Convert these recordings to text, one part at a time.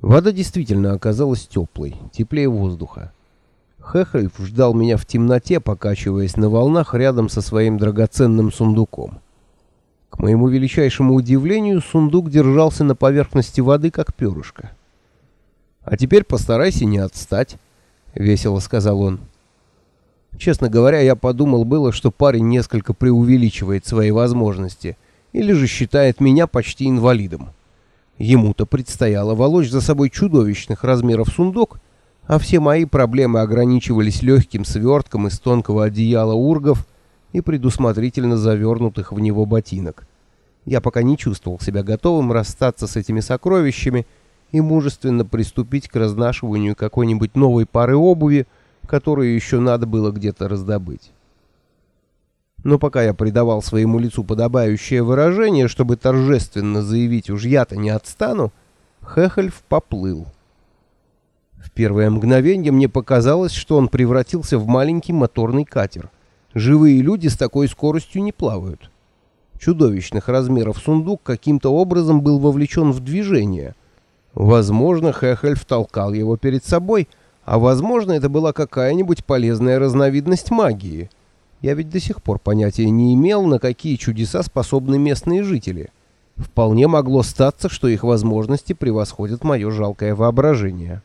Вода действительно оказалась теплой, теплее воздуха. Хехельф ждал меня в темноте, покачиваясь на волнах рядом со своим драгоценным сундуком. К моему величайшему удивлению, сундук держался на поверхности воды, как перышко. «А теперь постарайся не отстать», — весело сказал он. Честно говоря, я подумал было, что парень несколько преувеличивает свои возможности, или же считает меня почти инвалидом. Ему-то предстояло волочь за собой чудовищных размеров сундук, а все мои проблемы ограничивались легким свертком из тонкого одеяла ургов и предусмотрительно завернутых в него ботинок. Я пока не чувствовал себя готовым расстаться с этими сокровищами и мужественно приступить к разнашиванию какой-нибудь новой пары обуви, которую еще надо было где-то раздобыть. Но пока я придавал своему лицу подобающее выражение, чтобы торжественно заявить «уж я-то не отстану», Хехельф поплыл. В первое мгновение мне показалось, что он превратился в маленький моторный катер. Живые люди с такой скоростью не плавают. Чудовищных размеров сундук каким-то образом был вовлечен в движение. Возможно, Хехельф толкал его перед собой, а возможно, это была какая-нибудь полезная разновидность магии — я ведь до сих пор понятия не имел, на какие чудеса способны местные жители. Вполне могло статься, что их возможности превосходят мое жалкое воображение.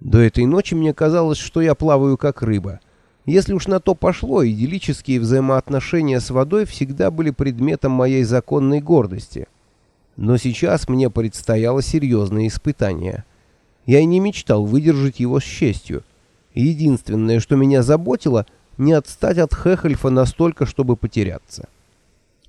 До этой ночи мне казалось, что я плаваю как рыба. Если уж на то пошло, идиллические взаимоотношения с водой всегда были предметом моей законной гордости. Но сейчас мне предстояло серьезное испытание. Я и не мечтал выдержать его с честью. Единственное, что меня заботило — не отстать от Хехельфа настолько, чтобы потеряться.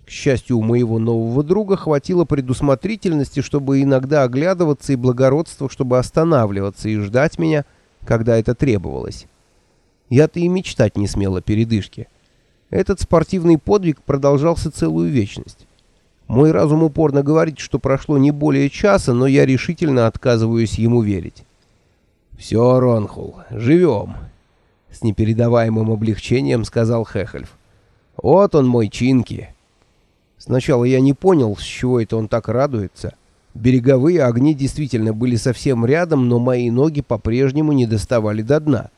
К счастью, у моего нового друга хватило предусмотрительности, чтобы иногда оглядываться и благородства, чтобы останавливаться и ждать меня, когда это требовалось. Я-то и мечтать не смел о передышке. Этот спортивный подвиг продолжался целую вечность. Мой разум упорно говорит, что прошло не более часа, но я решительно отказываюсь ему верить. «Все, Ронхул, живем. — с непередаваемым облегчением сказал Хехельф. «Вот он мой Чинки!» Сначала я не понял, с чего это он так радуется. Береговые огни действительно были совсем рядом, но мои ноги по-прежнему не доставали до дна.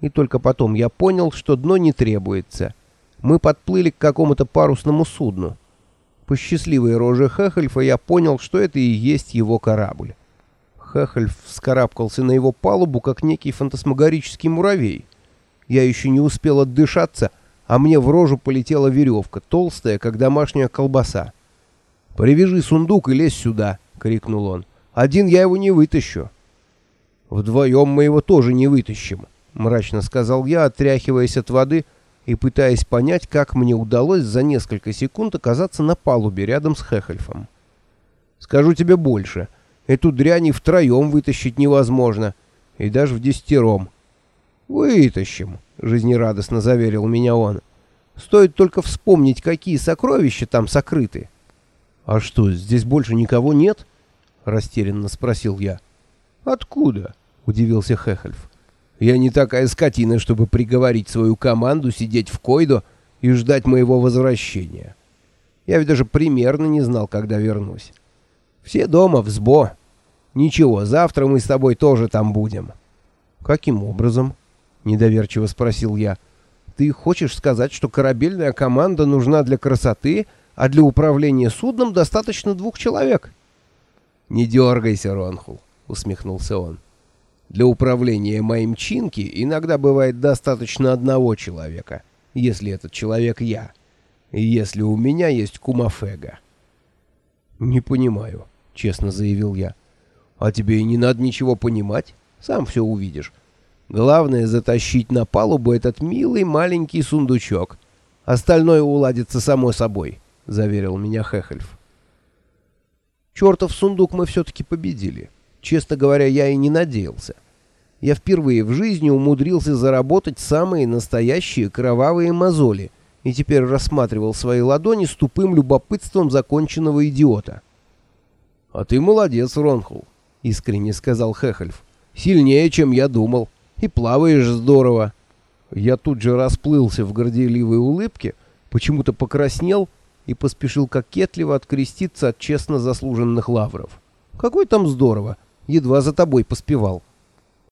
И только потом я понял, что дно не требуется. Мы подплыли к какому-то парусному судну. По счастливой роже Хехельфа я понял, что это и есть его корабль. Хехельф вскарабкался на его палубу, как некий фантасмагорический муравей. Я еще не успел отдышаться, а мне в рожу полетела веревка, толстая, как домашняя колбаса. «Привяжи сундук и лезь сюда!» — крикнул он. «Один я его не вытащу!» «Вдвоем мы его тоже не вытащим!» — мрачно сказал я, отряхиваясь от воды и пытаясь понять, как мне удалось за несколько секунд оказаться на палубе рядом с Хехельфом. «Скажу тебе больше. Эту дрянь и втроем вытащить невозможно, и даже в десятером. «Вытащим», — жизнерадостно заверил меня он. «Стоит только вспомнить, какие сокровища там сокрыты». «А что, здесь больше никого нет?» — растерянно спросил я. «Откуда?» — удивился Хехельф. «Я не такая скотина, чтобы приговорить свою команду сидеть в койдо и ждать моего возвращения. Я ведь даже примерно не знал, когда вернусь. Все дома, в СБО. Ничего, завтра мы с тобой тоже там будем». «Каким образом?» — недоверчиво спросил я. «Ты хочешь сказать, что корабельная команда нужна для красоты, а для управления судном достаточно двух человек?» «Не дергайся, Ронхул», — усмехнулся он. «Для управления моим чинки иногда бывает достаточно одного человека, если этот человек я, и если у меня есть кумафега». «Не понимаю», — честно заявил я. «А тебе и не надо ничего понимать, сам все увидишь». Главное затащить на палубу этот милый маленький сундучок. Остальное уладится само собой, — заверил меня Хехельф. Чертов сундук мы все-таки победили. Честно говоря, я и не надеялся. Я впервые в жизни умудрился заработать самые настоящие кровавые мозоли и теперь рассматривал свои ладони с тупым любопытством законченного идиота. — А ты молодец, Ронхул, — искренне сказал Хехельф. — Сильнее, чем я думал. — и плаваешь здорово. Я тут же расплылся в горделивой улыбке, почему-то покраснел и поспешил кокетливо откреститься от честно заслуженных лавров. Какой там здорово. Едва за тобой поспевал.